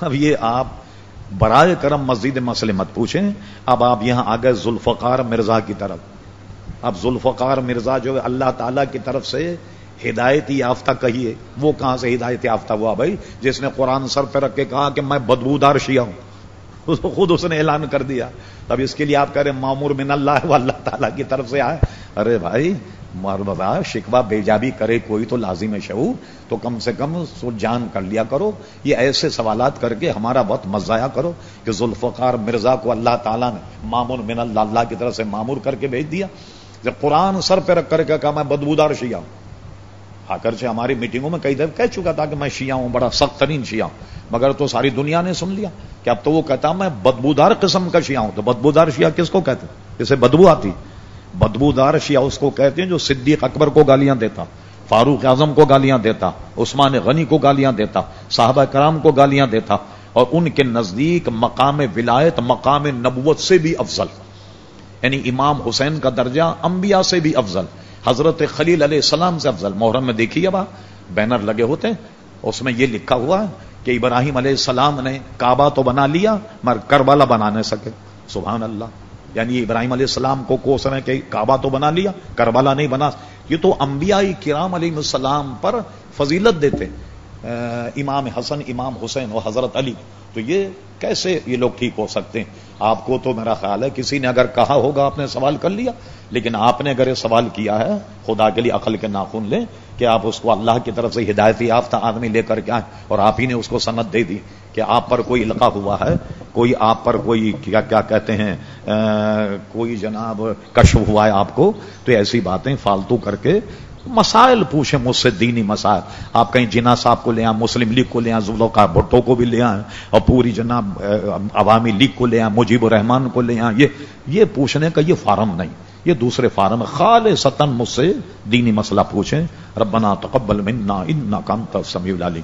اب یہ آپ برائے کرم مسجد مسئلے مت پوچھیں۔ اب آپ یہاں آ گئے ذوالفقار مرزا کی طرف۔ اب ذوالفقار مرزا جو ہے اللہ تعالی کی طرف سے ہدایت یافتہ کہیے۔ وہ کہاں سے ہدایت یافتہ ہوا بھائی؟ جس نے قرآن سر پہ رکھ کے کہا کہ میں بدبودار شیعہ ہوں۔ خود اس نے اعلان کر دیا۔ اب اس کے لیے آپ کہہ رہے معمور من اللہ وہ اللہ تعالیٰ کی طرف سے آئے۔ ارے بھائی مربا شکوا بیجابی کرے کوئی تو لازم ہے شعور، تو کم سے کم جان کر لیا کرو۔ یہ ایسے سوالات کر کے ہمارا وقت مزایا کرو کہ ذوالفقار مرزا کو اللہ تعالیٰ نے مامور من اللہ اللہ کی طرف سے معمور کر کے بھیج دیا۔ جب قرآن سر پہ رکھ کر کے کہا، میں بدبودار شیعہ ہوں۔ آ کر سے ہماری میٹنگوں میں کئی دفعہ کہہ چکا تھا کہ میں شیعہ ہوں، بڑا سخت ترین شیعہ ہوں، مگر تو ساری دنیا نے سن لیا۔ کہ اب تو وہ کہتا، میں بدبودار قسم کا شیعہ ہوں، تو بدبودار شیعہ کس کو کہتے؟ جسے بدبو آتی۔ بدبودار شیعہ اس کو کہتے ہیں جو صدیق اکبر کو گالیاں دیتا، فاروق اعظم کو گالیاں دیتا، عثمان غنی کو گالیاں دیتا، صحابہ کرام کو گالیاں دیتا، اور ان کے نزدیک مقام ولایت، مقام نبوت سے بھی افضل۔ یعنی امام حسین کا درجہ انبیاء سے بھی افضل، حضرت خلیل علیہ السلام سے افضل۔ محرم میں دیکھیے اب بینر لگے ہوتے اس میں یہ لکھا ہوا کہ ابراہیم علیہ السلام نے کعبہ تو بنا لیا، مگر کربلا بنا نہیں سکے۔ سبحان اللہ۔ یعنی ابراہیم علیہ السلام کو کوس رہے کہ کعبہ تو بنا لیا، کربلا نہیں بنا۔ یہ تو انبیاء کرام علیہ السلام پر فضیلت دیتے۔ امام حسن، امام حسین و حضرت علی۔ تو یہ کیسے یہ لوگ ٹھیک ہو سکتے ہیں؟ آپ کو تو میرا خیال ہے کسی نے اگر کہا ہوگا آپ نے سوال کر لیا، لیکن آپ نے اگر یہ سوال کیا ہے، خدا کے لیے عقل کے ناخن لیں کہ آپ اس کو اللہ کی طرف سے ہدایتی یافتہ آدمی لے کر کے آئیں اور آپ ہی نے اس کو صنعت دے دی کہ آپ پر کوئی لقا ہوا ہے کوئی آپ پر کوئی کیا کیا کہتے ہیں کوئی جناب کشف ہوا ہے آپ کو؟ تو ایسی باتیں فالتو کر کے مسائل پوچھیں، مجھ سے دینی مسائل۔ آپ کہیں جنا صاحب کو لے آئیں، مسلم لیگ کو لے آئیں ذوالفقار بھٹو کو بھی لے آئیں اور پوری جناب عوامی لیگ کو لے آئیں، مجیب الرحمان کو لے آئیں۔ یہ یہ پوچھنے کا یہ فارم نہیں۔ یہ دوسرے فارم خال ستن مجھ سے دینی مسئلہ پوچھیں۔ ربنا تقبل منا ان کا سمیع العلی